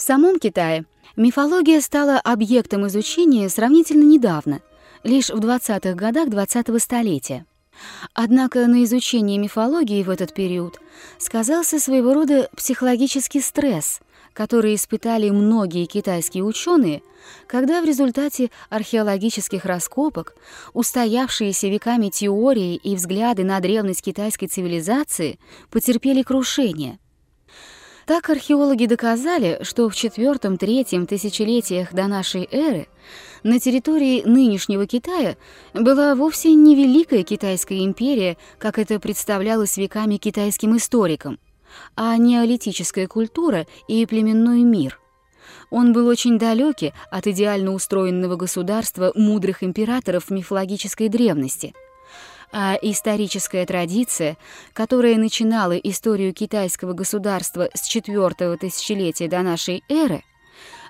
В самом Китае мифология стала объектом изучения сравнительно недавно, лишь в 20-х годах 20-го столетия. Однако на изучение мифологии в этот период сказался своего рода психологический стресс, который испытали многие китайские ученые, когда в результате археологических раскопок устоявшиеся веками теории и взгляды на древность китайской цивилизации потерпели крушение. Так археологи доказали, что в IV-III тысячелетиях до нашей эры на территории нынешнего Китая была вовсе не Великая Китайская империя, как это представлялось веками китайским историкам, а неолитическая культура и племенной мир. Он был очень далекий от идеально устроенного государства мудрых императоров мифологической древности – а историческая традиция, которая начинала историю китайского государства с четвертого тысячелетия до нашей эры,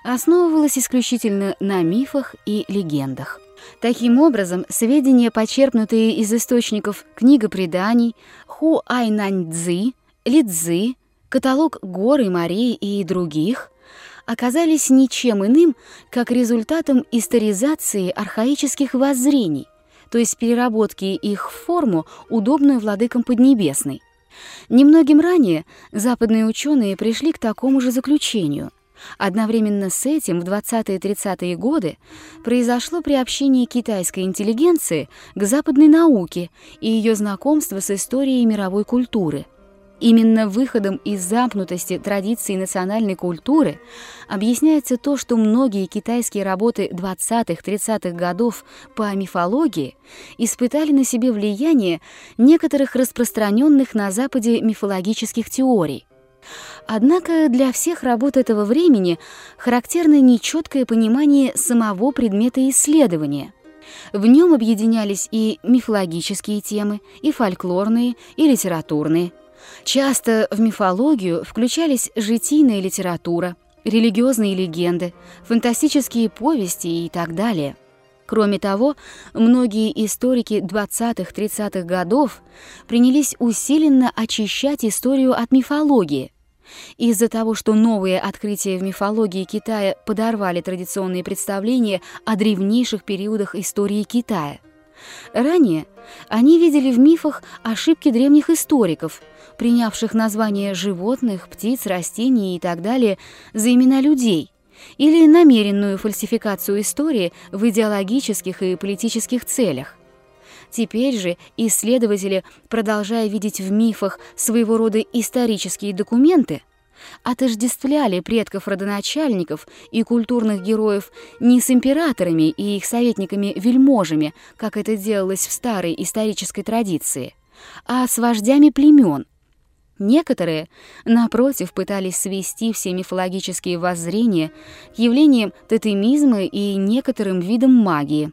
основывалась исключительно на мифах и легендах. Таким образом, сведения, почерпнутые из источников книга преданий, Ху Айнань Цзы, Ли Цзы, каталог гор и морей и других, оказались ничем иным, как результатом историзации архаических воззрений, то есть переработки их в форму, удобную владыкам Поднебесной. Немногим ранее западные ученые пришли к такому же заключению. Одновременно с этим в 20-30-е годы произошло приобщение китайской интеллигенции к западной науке и ее знакомство с историей мировой культуры – Именно выходом из замкнутости традиций национальной культуры объясняется то, что многие китайские работы 20-30-х годов по мифологии испытали на себе влияние некоторых распространенных на Западе мифологических теорий. Однако для всех работ этого времени характерно нечеткое понимание самого предмета исследования – в нем объединялись и мифологические темы, и фольклорные, и литературные. Часто в мифологию включались житийная литература, религиозные легенды, фантастические повести и так далее. Кроме того, многие историки 20-30-х годов принялись усиленно очищать историю от мифологии. Из-за того, что новые открытия в мифологии Китая подорвали традиционные представления о древнейших периодах истории Китая. Ранее они видели в мифах ошибки древних историков, принявших названия животных, птиц, растений и так далее за имена людей, или намеренную фальсификацию истории в идеологических и политических целях. Теперь же исследователи, продолжая видеть в мифах своего рода исторические документы, отождествляли предков родоначальников и культурных героев не с императорами и их советниками-вельможами, как это делалось в старой исторической традиции, а с вождями племен, Некоторые, напротив, пытались свести все мифологические воззрения к явлениям тотемизма и некоторым видам магии.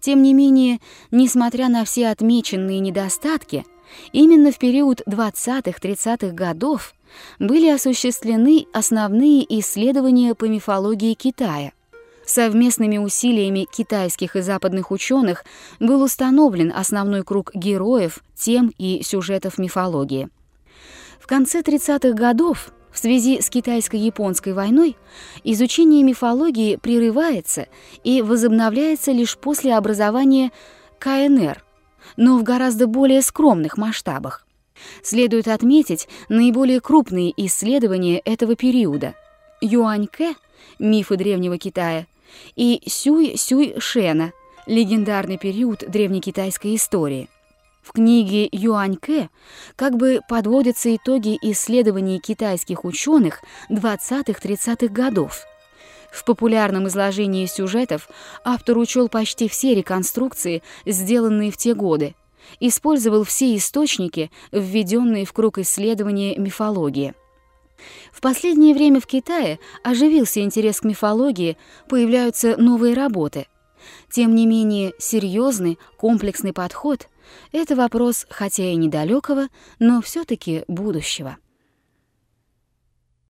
Тем не менее, несмотря на все отмеченные недостатки, именно в период 20-30-х годов были осуществлены основные исследования по мифологии Китая. Совместными усилиями китайских и западных ученых был установлен основной круг героев, тем и сюжетов мифологии. В конце 30-х годов в связи с китайско-японской войной изучение мифологии прерывается и возобновляется лишь после образования КНР, но в гораздо более скромных масштабах. Следует отметить наиболее крупные исследования этого периода. Юань-Кэ «Мифы древнего Китая» и Сюй-Сюй-Шена «Легендарный период древнекитайской истории». В книге Юань-Кэ как бы подводятся итоги исследований китайских ученых 20-30-х годов. В популярном изложении сюжетов автор учел почти все реконструкции, сделанные в те годы, использовал все источники, введенные в круг исследования мифологии. В последнее время в Китае оживился интерес к мифологии, появляются новые работы. Тем не менее, серьезный, комплексный подход — это вопрос, хотя и недалекого, но все таки будущего.